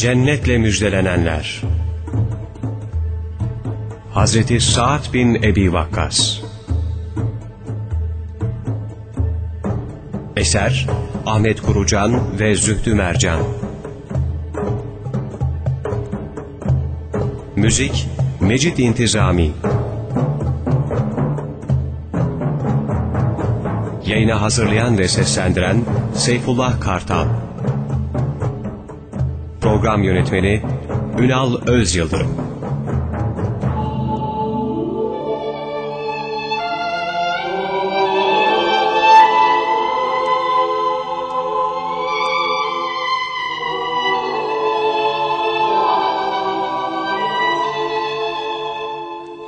Cennetle müjdelenenler. Hazreti Sa'd bin Ebi Vakkas. Eser Ahmet Kurucan ve Zühtü Mercan. Müzik Mecit İntizami. Yayına hazırlayan ve seslendiren Seyfullah Kartal Program Yönetmeni Ünal Özyıldırım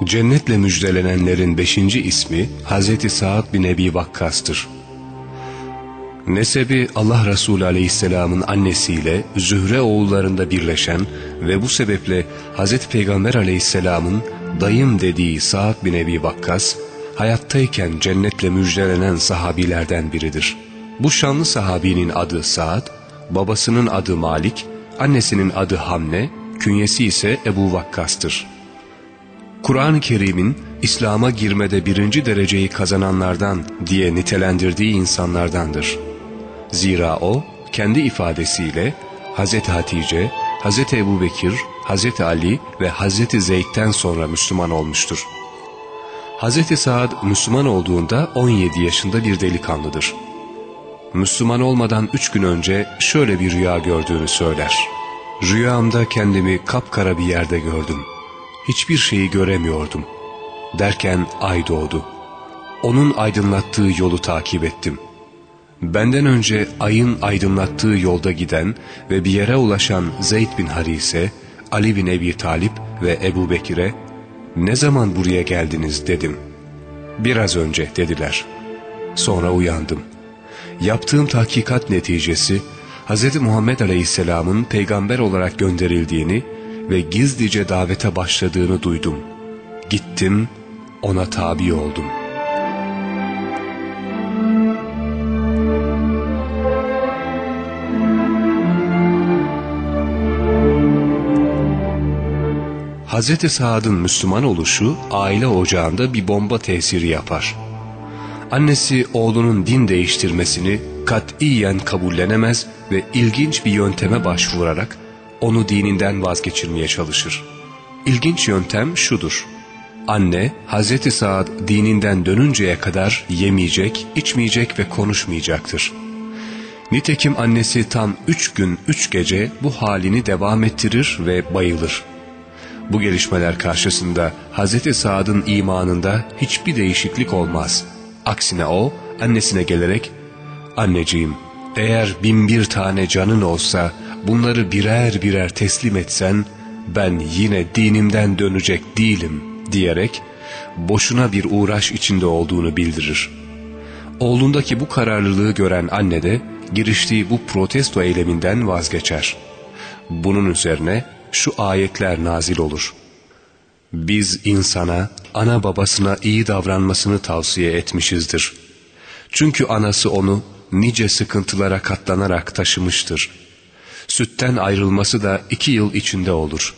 Cennetle müjdelenenlerin beşinci ismi Hazreti Sa'd bin Ebi Vakkas'tır. Nesebi Allah Resulü Aleyhisselam'ın annesiyle Zühre oğullarında birleşen ve bu sebeple Hazreti Peygamber Aleyhisselam'ın dayım dediği Sa'd bin Ebi Vakkas, hayattayken cennetle müjdelenen sahabilerden biridir. Bu şanlı sahabinin adı Sa'd, babasının adı Malik, annesinin adı Hamne, künyesi ise Ebu Vakkas'tır. Kur'an-ı Kerim'in İslam'a girmede birinci dereceyi kazananlardan diye nitelendirdiği insanlardandır. Zira o kendi ifadesiyle Hz. Hatice, Hz. Ebu Bekir, Hz. Ali ve Hz. Zeyd'den sonra Müslüman olmuştur. Hz. Saad Müslüman olduğunda 17 yaşında bir delikanlıdır. Müslüman olmadan üç gün önce şöyle bir rüya gördüğünü söyler. Rüyamda kendimi kapkara bir yerde gördüm hiçbir şeyi göremiyordum. Derken ay doğdu. Onun aydınlattığı yolu takip ettim. Benden önce ayın aydınlattığı yolda giden ve bir yere ulaşan Zeyd bin Harise, Ali bin Ebi Talip ve Ebu Bekir'e ''Ne zaman buraya geldiniz?'' dedim. ''Biraz önce'' dediler. Sonra uyandım. Yaptığım tahkikat neticesi Hz. Muhammed Aleyhisselam'ın peygamber olarak gönderildiğini ve gizlice davete başladığını duydum. Gittim, ona tabi oldum. Hz. Saad'ın Müslüman oluşu aile ocağında bir bomba tesiri yapar. Annesi oğlunun din değiştirmesini katiyen kabullenemez ve ilginç bir yönteme başvurarak onu dininden vazgeçirmeye çalışır. İlginç yöntem şudur. Anne Hazreti Saad dininden dönünceye kadar yemeyecek, içmeyecek ve konuşmayacaktır. Nitekim annesi tam üç gün üç gece bu halini devam ettirir ve bayılır. Bu gelişmeler karşısında Hazreti Saad'ın imanında hiçbir değişiklik olmaz. Aksine o annesine gelerek ''Anneciğim eğer bin bir tane canın olsa bunları birer birer teslim etsen ben yine dinimden dönecek değilim diyerek boşuna bir uğraş içinde olduğunu bildirir. Oğlundaki bu kararlılığı gören anne de giriştiği bu protesto eyleminden vazgeçer. Bunun üzerine şu ayetler nazil olur. Biz insana, ana babasına iyi davranmasını tavsiye etmişizdir. Çünkü anası onu nice sıkıntılara katlanarak taşımıştır. Sütten ayrılması da iki yıl içinde olur.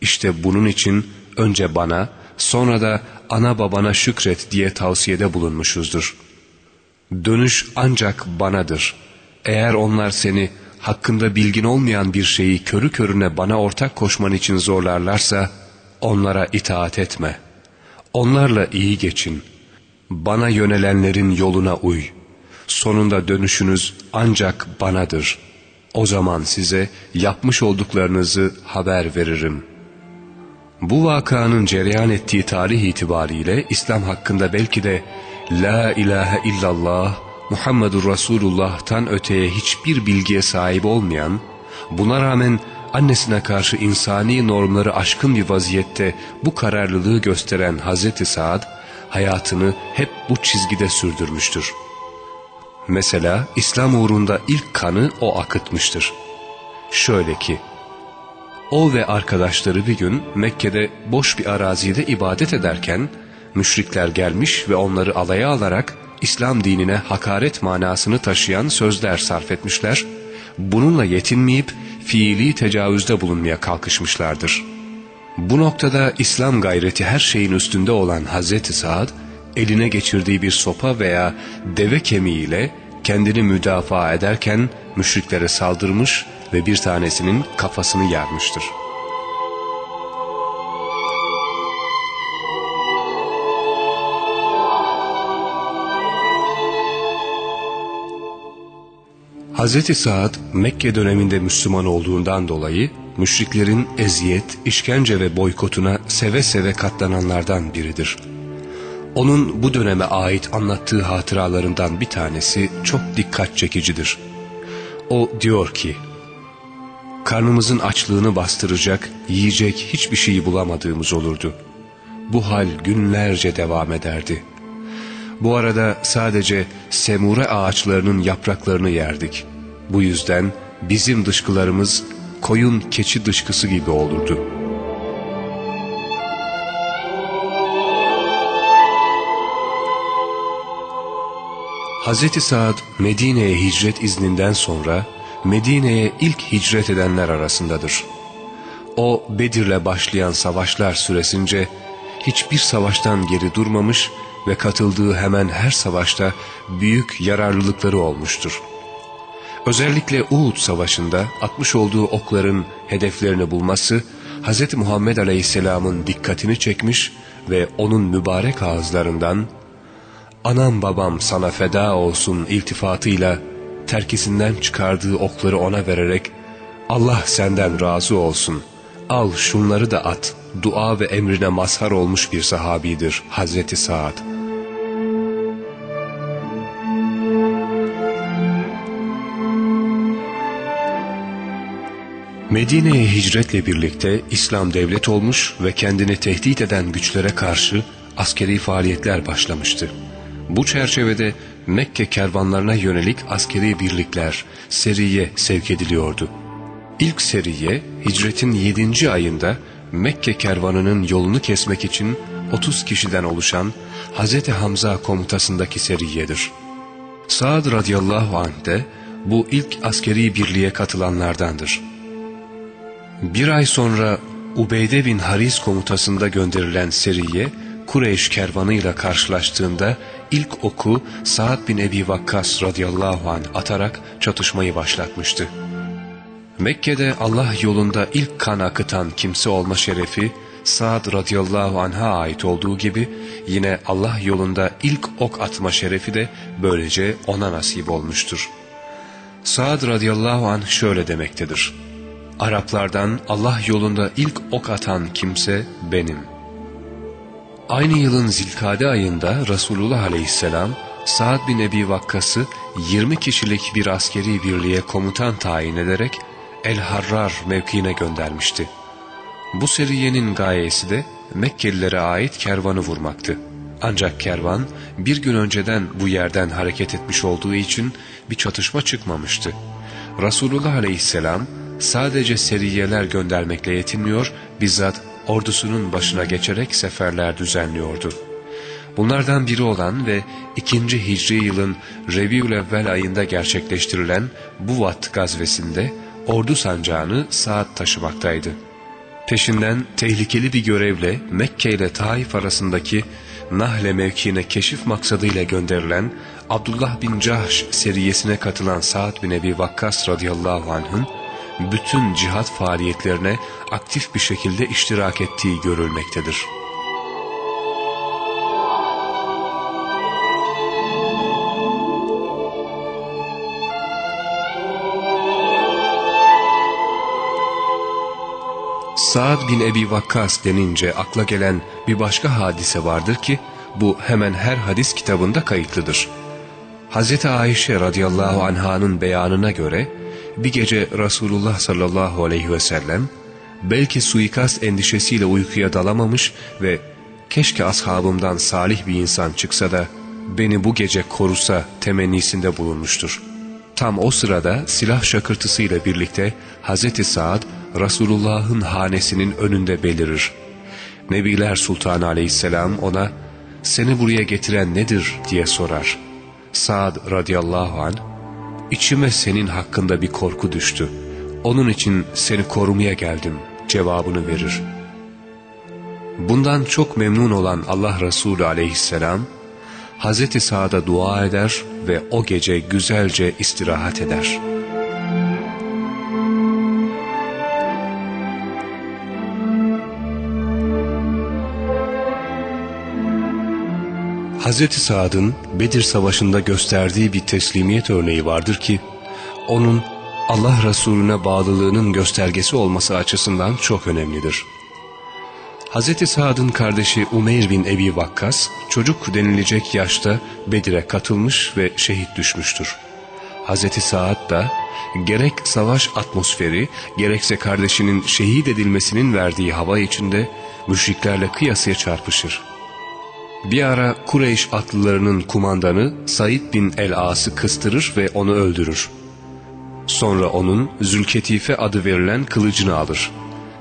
İşte bunun için önce bana, sonra da ana babana şükret diye tavsiyede bulunmuşuzdur. Dönüş ancak banadır. Eğer onlar seni hakkında bilgin olmayan bir şeyi körü körüne bana ortak koşman için zorlarlarsa, onlara itaat etme. Onlarla iyi geçin. Bana yönelenlerin yoluna uy.'' sonunda dönüşünüz ancak banadır. O zaman size yapmış olduklarınızı haber veririm. Bu vakanın cereyan ettiği tarih itibariyle İslam hakkında belki de La ilahe illallah Muhammedur Resulullah'tan öteye hiçbir bilgiye sahip olmayan, buna rağmen annesine karşı insani normları aşkın bir vaziyette bu kararlılığı gösteren Hazreti Saad, hayatını hep bu çizgide sürdürmüştür.'' Mesela İslam uğrunda ilk kanı o akıtmıştır. Şöyle ki, o ve arkadaşları bir gün Mekke'de boş bir arazide ibadet ederken, müşrikler gelmiş ve onları alaya alarak İslam dinine hakaret manasını taşıyan sözler sarf etmişler. Bununla yetinmeyip fiili tecavüzde bulunmaya kalkışmışlardır. Bu noktada İslam gayreti her şeyin üstünde olan Hazreti Saad, eline geçirdiği bir sopa veya deve kemiğiyle kendini müdafaa ederken müşriklere saldırmış ve bir tanesinin kafasını yarmıştır. Hz. Saad Mekke döneminde Müslüman olduğundan dolayı müşriklerin eziyet, işkence ve boykotuna seve seve katlananlardan biridir. Onun bu döneme ait anlattığı hatıralarından bir tanesi çok dikkat çekicidir. O diyor ki, Karnımızın açlığını bastıracak, yiyecek hiçbir şeyi bulamadığımız olurdu. Bu hal günlerce devam ederdi. Bu arada sadece semure ağaçlarının yapraklarını yerdik. Bu yüzden bizim dışkılarımız koyun keçi dışkısı gibi olurdu. Hz. Saad Medine'ye hicret izninden sonra Medine'ye ilk hicret edenler arasındadır. O Bedir'le başlayan savaşlar süresince hiçbir savaştan geri durmamış ve katıldığı hemen her savaşta büyük yararlılıkları olmuştur. Özellikle Uhud savaşında atmış olduğu okların hedeflerini bulması Hz. Muhammed Aleyhisselam'ın dikkatini çekmiş ve onun mübarek ağızlarından ''Anam babam sana feda olsun'' iltifatıyla terkisinden çıkardığı okları ona vererek ''Allah senden razı olsun, al şunları da at'' dua ve emrine mazhar olmuş bir sahabidir Hazreti Saad. Medine'ye hicretle birlikte İslam devlet olmuş ve kendini tehdit eden güçlere karşı askeri faaliyetler başlamıştı. Bu çerçevede Mekke kervanlarına yönelik askeri birlikler, seriye sevk ediliyordu. İlk seriye hicretin 7. ayında Mekke kervanının yolunu kesmek için 30 kişiden oluşan Hz. Hamza komutasındaki seriyedir. Saad radıyallahu anh de bu ilk askeri birliğe katılanlardandır. Bir ay sonra Ubeyde bin Haris komutasında gönderilen seriye Kureyş kervanıyla karşılaştığında ilk oku Saad bin Ebi Vakkas radıyallahu anh atarak çatışmayı başlatmıştı. Mekke'de Allah yolunda ilk kan akıtan kimse olma şerefi Saad radıyallahu anh'a ait olduğu gibi yine Allah yolunda ilk ok atma şerefi de böylece ona nasip olmuştur. Saad radıyallahu anh şöyle demektedir. Araplardan Allah yolunda ilk ok atan kimse benim. Aynı yılın zilkade ayında Resulullah aleyhisselam Saad bin Ebi Vakkas'ı 20 kişilik bir askeri birliğe komutan tayin ederek El-Harrar mevkiine göndermişti. Bu seriyenin gayesi de Mekkelilere ait kervanı vurmaktı. Ancak kervan bir gün önceden bu yerden hareket etmiş olduğu için bir çatışma çıkmamıştı. Resulullah aleyhisselam sadece seriyeler göndermekle yetinmiyor, bizzat ordusunun başına geçerek seferler düzenliyordu. Bunlardan biri olan ve 2. Hicri yılın Rebiülevvel ayında gerçekleştirilen Buvat gazvesinde ordu sancağını saat taşımaktaydı. Peşinden tehlikeli bir görevle Mekke ile Taif arasındaki Nahle mevkiine keşif maksadıyla gönderilen Abdullah bin Cahş seriyesine katılan Sa'd bin Ebi Vakkas radıyallahu anh'ın bütün cihat faaliyetlerine aktif bir şekilde iştirak ettiği görülmektedir. Saad bin Ebi Vakkas denince akla gelen bir başka hadise vardır ki bu hemen her hadis kitabında kayıtlıdır. Hz. Ayşe radıyallahu anhanın beyanına göre bir gece Resulullah sallallahu aleyhi ve sellem belki suikast endişesiyle uykuya dalamamış ve keşke ashabımdan salih bir insan çıksa da beni bu gece korusa temennisinde bulunmuştur. Tam o sırada silah şakırtısıyla birlikte Hz. Saad Resulullah'ın hanesinin önünde belirir. Nebiler Sultanı aleyhisselam ona seni buraya getiren nedir diye sorar. Saad radıyallahu an içime senin hakkında bir korku düştü. onun için seni korumaya geldim cevabını verir. Bundan çok memnun olan Allah Resulü aleyhisselam, Hazreti Sa'da dua eder ve o gece güzelce istirahat eder. Hazreti Sa'd'ın Bedir Savaşı'nda gösterdiği bir teslimiyet örneği vardır ki, onun Allah Resulüne bağlılığının göstergesi olması açısından çok önemlidir. Hz. Sa'd'ın kardeşi Umeyr bin Ebi Vakkas çocuk denilecek yaşta Bedir'e katılmış ve şehit düşmüştür. Hz. Sa'd da gerek savaş atmosferi gerekse kardeşinin şehit edilmesinin verdiği hava içinde müşriklerle kıyasıya çarpışır. Bir ara Kureyş atlılarının kumandanı Said bin el-As'ı kıstırır ve onu öldürür. Sonra onun Zülketife adı verilen kılıcını alır.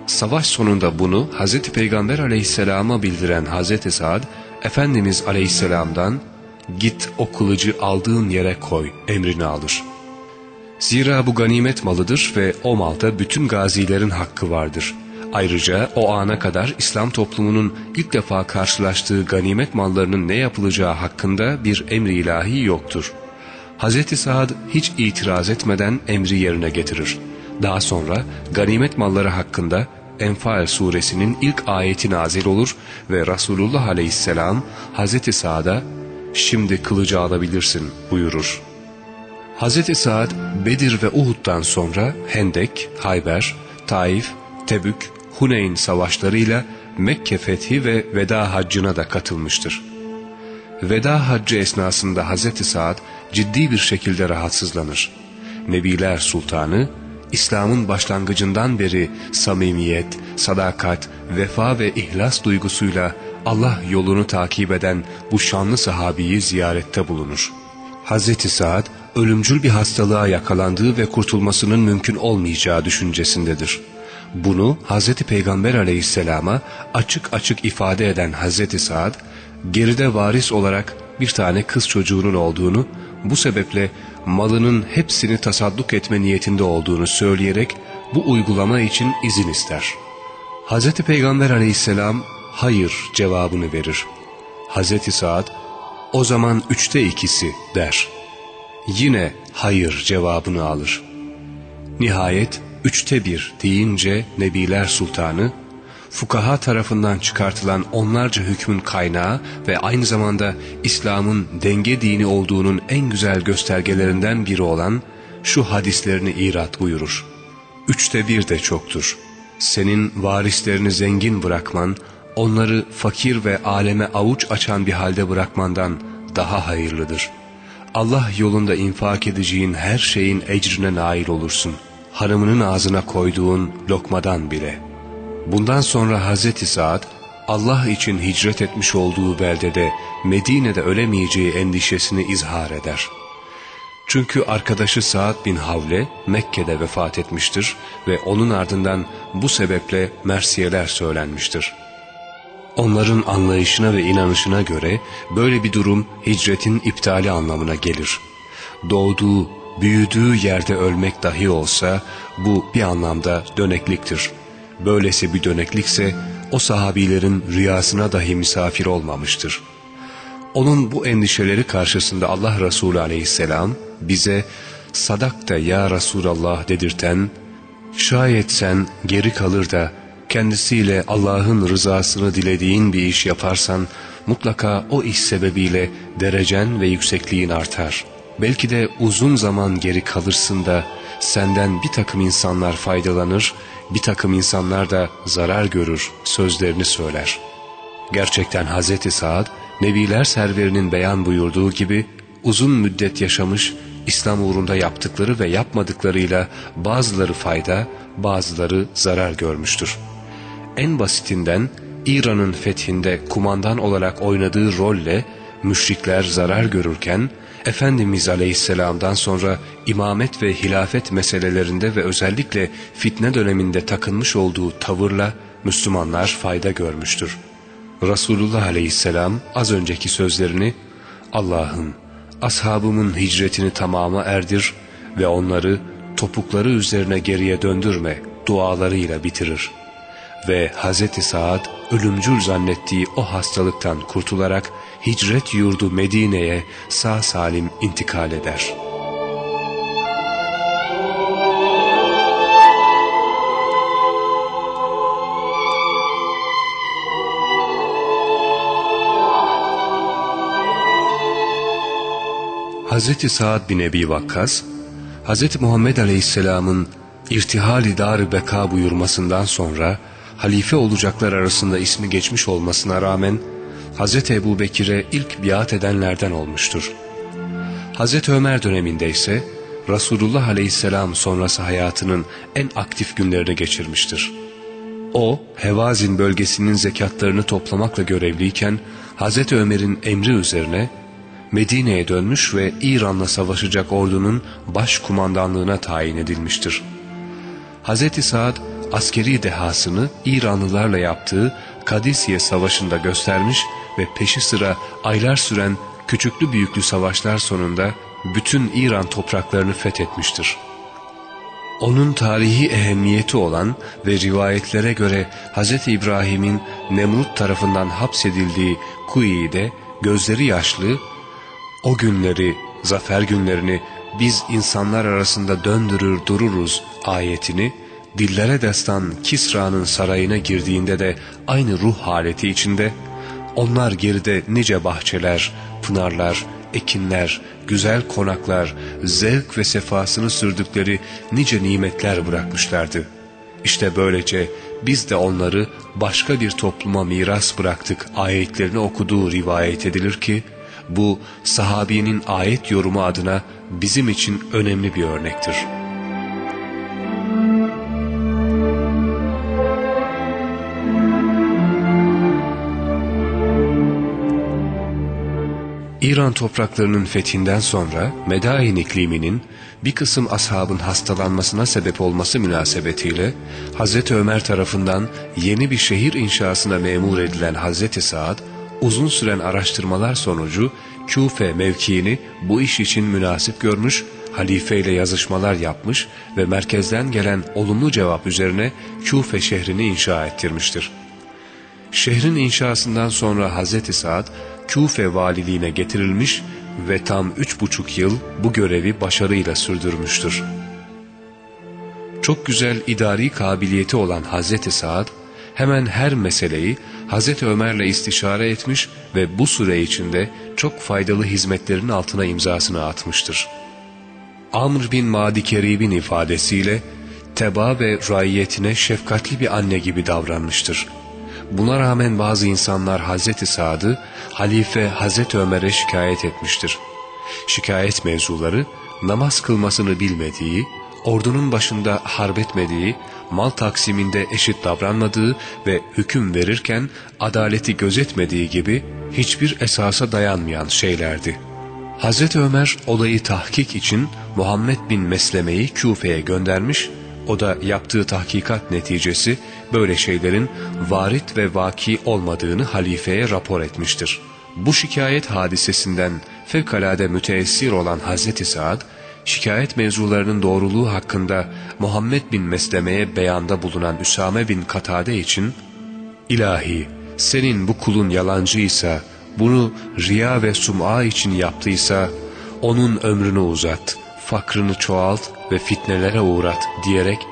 Savaş sonunda bunu Hz. Peygamber aleyhisselama bildiren Hz. Sa'd, Efendimiz aleyhisselamdan git o kılıcı aldığın yere koy emrini alır. Zira bu ganimet malıdır ve o malda bütün gazilerin hakkı vardır. Ayrıca o ana kadar İslam toplumunun ilk defa karşılaştığı ganimet mallarının ne yapılacağı hakkında bir emri ilahi yoktur.'' Hz. Saad hiç itiraz etmeden emri yerine getirir. Daha sonra ganimet malları hakkında Enfal suresinin ilk ayeti nazil olur ve Resulullah aleyhisselam Hz. Saad'a şimdi kılıcı alabilirsin buyurur. Hz. Saad Bedir ve Uhud'dan sonra Hendek, Hayber, Taif, Tebük, Huneyn savaşlarıyla Mekke fethi ve veda haccına da katılmıştır. Veda haccı esnasında Hz. Saad ciddi bir şekilde rahatsızlanır. Nebiler Sultanı, İslam'ın başlangıcından beri samimiyet, sadakat, vefa ve ihlas duygusuyla Allah yolunu takip eden bu şanlı sahabiyi ziyarette bulunur. Hz. Saad, ölümcül bir hastalığa yakalandığı ve kurtulmasının mümkün olmayacağı düşüncesindedir. Bunu Hz. Peygamber aleyhisselama açık açık ifade eden Hz. Saad, geride varis olarak bir tane kız çocuğunun olduğunu, bu sebeple malının hepsini tasadduk etme niyetinde olduğunu söyleyerek bu uygulama için izin ister. Hz. Peygamber aleyhisselam hayır cevabını verir. Hz. Saad o zaman üçte ikisi der. Yine hayır cevabını alır. Nihayet üçte bir deyince Nebiler Sultanı fukaha tarafından çıkartılan onlarca hükmün kaynağı ve aynı zamanda İslam'ın denge dini olduğunun en güzel göstergelerinden biri olan şu hadislerini irat buyurur. Üçte bir de çoktur. Senin varislerini zengin bırakman, onları fakir ve aleme avuç açan bir halde bırakmandan daha hayırlıdır. Allah yolunda infak edeceğin her şeyin ecrine nail olursun. Hanımının ağzına koyduğun lokmadan bile.'' Bundan sonra Hazreti Saad Allah için hicret etmiş olduğu beldede Medine'de ölemeyeceği endişesini izhar eder. Çünkü arkadaşı Saad bin Havle Mekke'de vefat etmiştir ve onun ardından bu sebeple mersiyeler söylenmiştir. Onların anlayışına ve inanışına göre böyle bir durum hicretin iptali anlamına gelir. Doğduğu, büyüdüğü yerde ölmek dahi olsa bu bir anlamda dönekliktir.'' Böylesi bir döneklikse o sahabilerin rüyasına dahi misafir olmamıştır. Onun bu endişeleri karşısında Allah Resulü aleyhisselam bize sadakta ya Resulallah dedirten, şayet sen geri kalır da kendisiyle Allah'ın rızasını dilediğin bir iş yaparsan mutlaka o iş sebebiyle derecen ve yüksekliğin artar. Belki de uzun zaman geri kalırsın da senden bir takım insanlar faydalanır bir takım insanlar da zarar görür sözlerini söyler. Gerçekten Hz. Saad, Nebiler serverinin beyan buyurduğu gibi uzun müddet yaşamış, İslam uğrunda yaptıkları ve yapmadıklarıyla bazıları fayda, bazıları zarar görmüştür. En basitinden İran'ın fethinde kumandan olarak oynadığı rolle müşrikler zarar görürken, Efendimiz Aleyhisselam'dan sonra imamet ve hilafet meselelerinde ve özellikle fitne döneminde takınmış olduğu tavırla Müslümanlar fayda görmüştür. Resulullah Aleyhisselam az önceki sözlerini Allah'ım ashabımın hicretini tamama erdir ve onları topukları üzerine geriye döndürme dualarıyla bitirir. Ve Hz. Saad ölümcül zannettiği o hastalıktan kurtularak hicret yurdu Medine'ye sağ salim intikal eder.'' Hz. Sa'd bin Ebi Vakkas, Hz. Muhammed Aleyhisselam'ın irtihal-i dar beka buyurmasından sonra halife olacaklar arasında ismi geçmiş olmasına rağmen Hz. Ebu Bekir'e ilk biat edenlerden olmuştur. Hz. Ömer döneminde ise Resulullah Aleyhisselam sonrası hayatının en aktif günlerini geçirmiştir. O, Hevazin bölgesinin zekatlarını toplamakla görevliyken Hz. Ömer'in emri üzerine Medine'ye dönmüş ve İran'la savaşacak ordunun baş kumandanlığına tayin edilmiştir. Hz. Saad askeri dehasını İranlılarla yaptığı Kadisiye Savaşı'nda göstermiş ve peşi sıra aylar süren küçüklü büyüklü savaşlar sonunda bütün İran topraklarını fethetmiştir. Onun tarihi ehemmiyeti olan ve rivayetlere göre Hz. İbrahim'in Nemrut tarafından hapsedildiği Kuyi'de gözleri yaşlı o günleri, zafer günlerini biz insanlar arasında döndürür dururuz ayetini, dillere destan Kisra'nın sarayına girdiğinde de aynı ruh haleti içinde, onlar geride nice bahçeler, pınarlar, ekinler, güzel konaklar, zevk ve sefasını sürdükleri nice nimetler bırakmışlardı. İşte böylece biz de onları başka bir topluma miras bıraktık ayetlerini okuduğu rivayet edilir ki, bu sahabinin ayet yorumu adına bizim için önemli bir örnektir. İran topraklarının fethinden sonra Medain ikliminin bir kısım ashabın hastalanmasına sebep olması münasebetiyle Hz. Ömer tarafından yeni bir şehir inşasına memur edilen Hz. Saad uzun süren araştırmalar sonucu Küfe mevkiini bu iş için münasip görmüş, halife ile yazışmalar yapmış ve merkezden gelen olumlu cevap üzerine Küfe şehrini inşa ettirmiştir. Şehrin inşasından sonra Hz. Saad Küfe valiliğine getirilmiş ve tam üç buçuk yıl bu görevi başarıyla sürdürmüştür. Çok güzel idari kabiliyeti olan Hz. Saad, hemen her meseleyi Hz. Ömer'le istişare etmiş ve bu süre içinde çok faydalı hizmetlerin altına imzasını atmıştır. Amr bin Madi Kerib'in ifadesiyle teba ve raiyetine şefkatli bir anne gibi davranmıştır. Buna rağmen bazı insanlar Hz. Sad'ı Halife Hz. Ömer'e şikayet etmiştir. Şikayet mevzuları namaz kılmasını bilmediği, ordunun başında harbetmediği, mal taksiminde eşit davranmadığı ve hüküm verirken adaleti gözetmediği gibi hiçbir esasa dayanmayan şeylerdi. Hz. Ömer olayı tahkik için Muhammed bin Mesleme'yi Küfe'ye göndermiş, o da yaptığı tahkikat neticesi böyle şeylerin varit ve vaki olmadığını halifeye rapor etmiştir. Bu şikayet hadisesinden fevkalade müteessir olan Hz. Saad, şikayet mevzularının doğruluğu hakkında Muhammed bin Mesleme'ye beyanda bulunan Üsame bin Katade için İlahi senin bu kulun yalancıysa bunu riya ve sum'a için yaptıysa onun ömrünü uzat, fakrını çoğalt ve fitnelere uğrat diyerek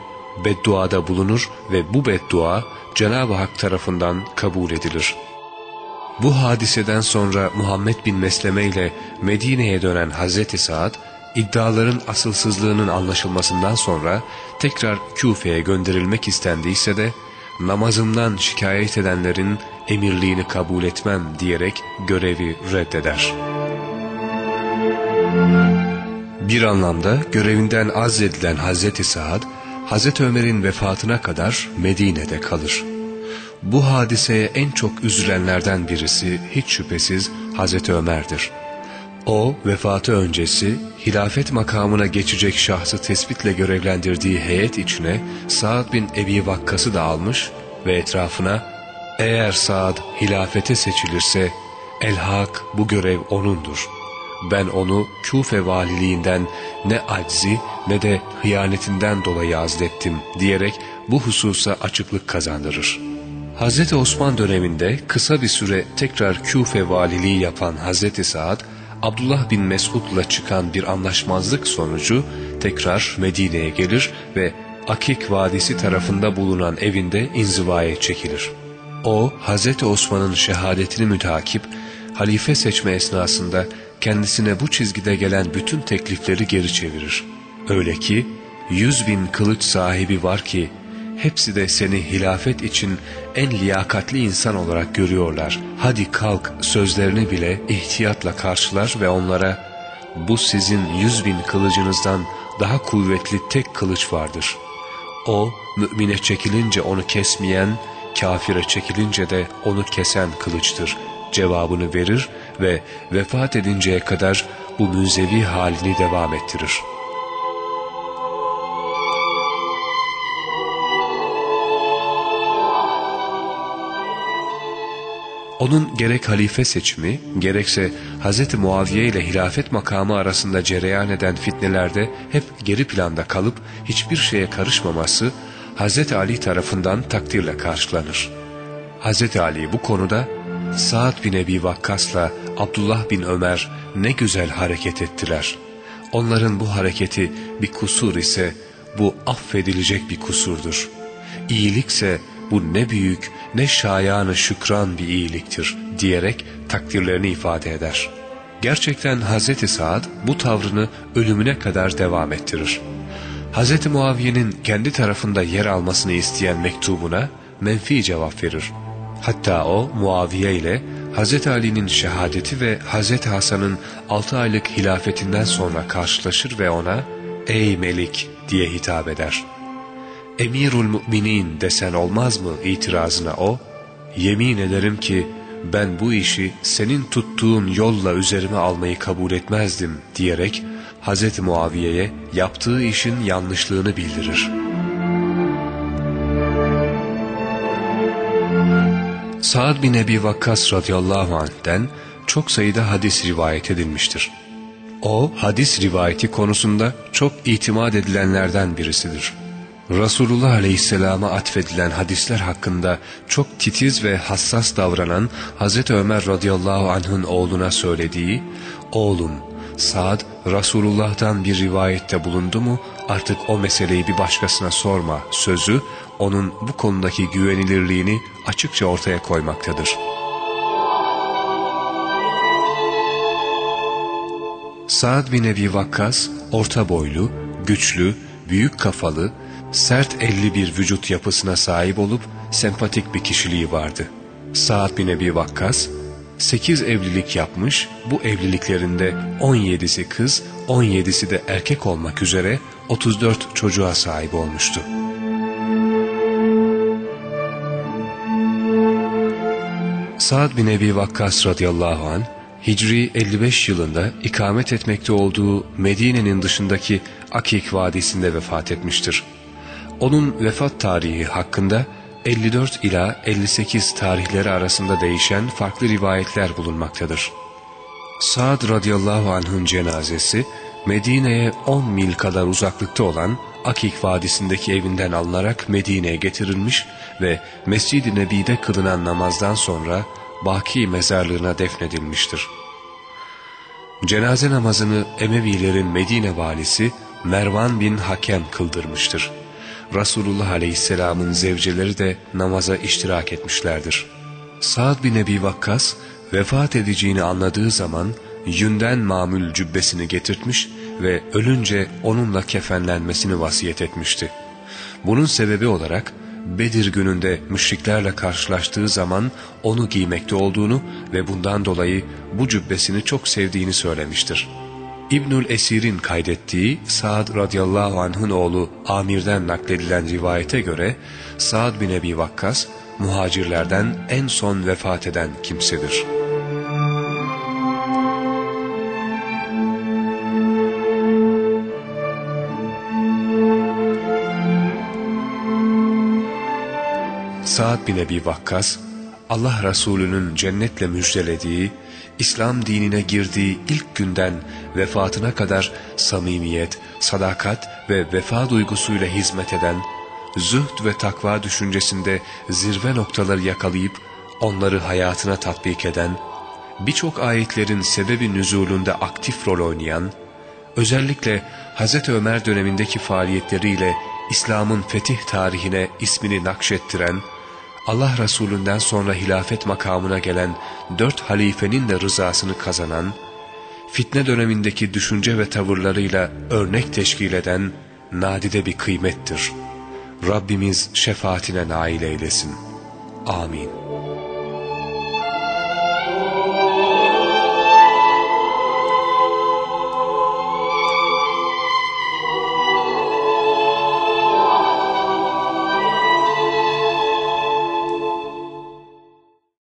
bedduada bulunur ve bu beddua Cenab-ı Hak tarafından kabul edilir. Bu hadiseden sonra Muhammed bin Mesleme ile Medine'ye dönen Hazreti Saad iddiaların asılsızlığının anlaşılmasından sonra tekrar Küfe'ye gönderilmek istendiyse de namazımdan şikayet edenlerin emirliğini kabul etmem diyerek görevi reddeder. Bir anlamda görevinden azledilen Hazreti Saad, Hazreti Ömer'in vefatına kadar Medine'de kalır. Bu hadiseye en çok üzülenlerden birisi hiç şüphesiz Hazreti Ömer'dir. O vefatı öncesi hilafet makamına geçecek şahsı tespitle görevlendirdiği heyet içine Saad bin Ebi Vakkas'ı da almış ve etrafına eğer Saad hilafete seçilirse elhak bu görev onundur. Ben onu Küfe valiliğinden ne aczi ne de hıyanetinden dolayı azlettim diyerek bu hususa açıklık kazandırır. Hz. Osman döneminde kısa bir süre tekrar Küfe valiliği yapan Hz. Saad, Abdullah bin Mesud'la çıkan bir anlaşmazlık sonucu tekrar Medine'ye gelir ve Akik Vadisi tarafında bulunan evinde inzivaya çekilir. O, Hz. Osman'ın şehadetini mütakip, halife seçme esnasında kendisine bu çizgide gelen bütün teklifleri geri çevirir. Öyle ki, yüz bin kılıç sahibi var ki, hepsi de seni hilafet için en liyakatli insan olarak görüyorlar. Hadi kalk sözlerini bile ihtiyatla karşılar ve onlara, bu sizin yüz bin kılıcınızdan daha kuvvetli tek kılıç vardır. O, mümine çekilince onu kesmeyen, kafire çekilince de onu kesen kılıçtır cevabını verir ve vefat edinceye kadar bu münzevi halini devam ettirir. Onun gerek halife seçimi, gerekse Hz. Muaviye ile hilafet makamı arasında cereyan eden fitnelerde hep geri planda kalıp hiçbir şeye karışmaması Hz. Ali tarafından takdirle karşılanır. Hz. Ali bu konuda Sa'd bin Ebi Vakkas'la Abdullah bin Ömer ne güzel hareket ettiler. Onların bu hareketi bir kusur ise bu affedilecek bir kusurdur. İyilikse bu ne büyük ne şayanı şükran bir iyiliktir diyerek takdirlerini ifade eder. Gerçekten Hz. Sa'd bu tavrını ölümüne kadar devam ettirir. Hz. Muaviye'nin kendi tarafında yer almasını isteyen mektubuna menfi cevap verir. Hatta o Muaviye ile Hz. Ali'nin şehadeti ve Hz. Hasan'ın 6 aylık hilafetinden sonra karşılaşır ve ona ''Ey Melik'' diye hitap eder. ''Emirul Müminin desen olmaz mı?'' itirazına o ''Yemin ederim ki ben bu işi senin tuttuğun yolla üzerime almayı kabul etmezdim.'' diyerek Hz. Muaviye'ye yaptığı işin yanlışlığını bildirir.'' Sa'd bin Ebi Vakkas radıyallahu anh'den çok sayıda hadis rivayet edilmiştir. O hadis rivayeti konusunda çok itimat edilenlerden birisidir. Resulullah aleyhisselama atfedilen hadisler hakkında çok titiz ve hassas davranan Hazreti Ömer radıyallahu anh'ın oğluna söylediği, ''Oğlum, Sa'd Resulullah'tan bir rivayette bulundu mu artık o meseleyi bir başkasına sorma sözü onun bu konudaki güvenilirliğini açıkça ortaya koymaktadır. Sa'd bin Ebi Vakkas orta boylu, güçlü, büyük kafalı, sert elli bir vücut yapısına sahip olup sempatik bir kişiliği vardı. Sa'd bin Ebi Vakkas 8 evlilik yapmış, bu evliliklerinde 17'si kız, 17'si de erkek olmak üzere 34 çocuğa sahip olmuştu. Sa'd bin Ebi Vakkas radıyallahu an Hicri 55 yılında ikamet etmekte olduğu Medine'nin dışındaki Akik Vadisi'nde vefat etmiştir. Onun vefat tarihi hakkında 54 ila 58 tarihleri arasında değişen farklı rivayetler bulunmaktadır. Sa'd radıyallahu anh'ın cenazesi Medine'ye 10 mil kadar uzaklıkta olan Akik Vadisi'ndeki evinden alınarak Medine'ye getirilmiş ve Mescid-i Nebi'de kılınan namazdan sonra Baki mezarlığına defnedilmiştir. Cenaze namazını Emevilerin Medine valisi Mervan bin Hakem kıldırmıştır. Resulullah Aleyhisselam'ın zevceleri de namaza iştirak etmişlerdir. Sa'd bin Ebi Vakkas vefat edeceğini anladığı zaman yünden mamül cübbesini getirtmiş ve ölünce onunla kefenlenmesini vasiyet etmişti. Bunun sebebi olarak Bedir gününde müşriklerle karşılaştığı zaman onu giymekte olduğunu ve bundan dolayı bu cübbesini çok sevdiğini söylemiştir. İbnül Esir'in kaydettiği Sa'd radıyallahu anh'ın oğlu Amir'den nakledilen rivayete göre Sa'd bin Ebi Vakkas muhacirlerden en son vefat eden kimsedir. Sa'd bin Ebi Vakkas Allah Resulü'nün cennetle müjdelediği İslam dinine girdiği ilk günden vefatına kadar samimiyet, sadakat ve vefa duygusuyla hizmet eden, zühd ve takva düşüncesinde zirve noktaları yakalayıp onları hayatına tatbik eden, birçok ayetlerin sebebi nüzulünde aktif rol oynayan, özellikle Hz. Ömer dönemindeki faaliyetleriyle İslam'ın fetih tarihine ismini nakşettiren, Allah Resulünden sonra hilafet makamına gelen dört halifenin de rızasını kazanan, fitne dönemindeki düşünce ve tavırlarıyla örnek teşkil eden nadide bir kıymettir. Rabbimiz şefaatine nail eylesin. Amin.